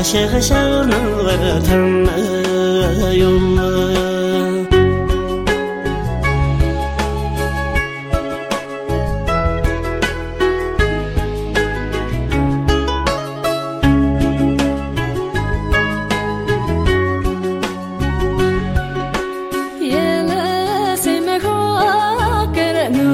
我写个小人儿，他们用。